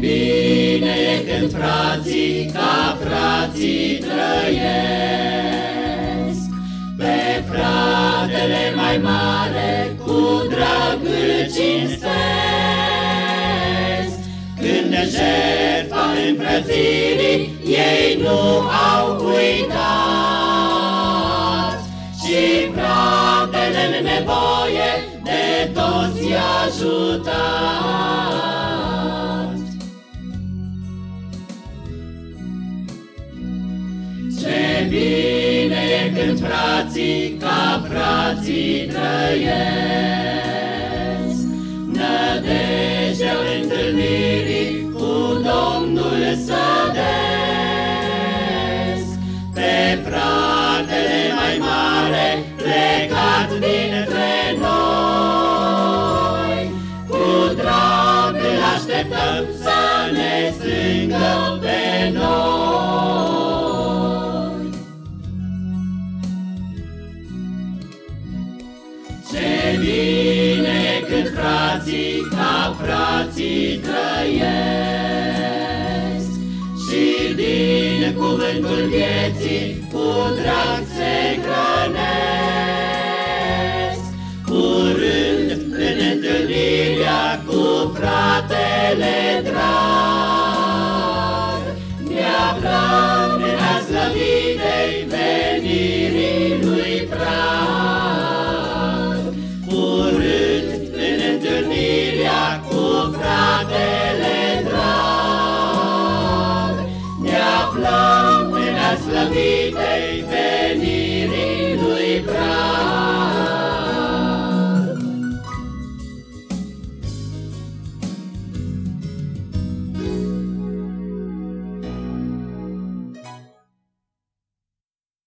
bine e când frații ca frații trăiesc, Pe fratele mai mare cu drag îl cinstesc, Când de jertfa împrățirii ei nu au uitat, Și fratele în nevoie de toți ajutat. Bine e când frații ca frații trăiesc. Nădejdea întâlnirii cu Domnul sădesc. Pe fratele mai mare plecat dintre noi, cu drag îl așteptăm să ne strângă pe noi. Bine când frații ca frații trăiesc. Și din cuvântul vieții cu drag se hrănesc. Curând în întâlnirea cu fratele drag aflăm în a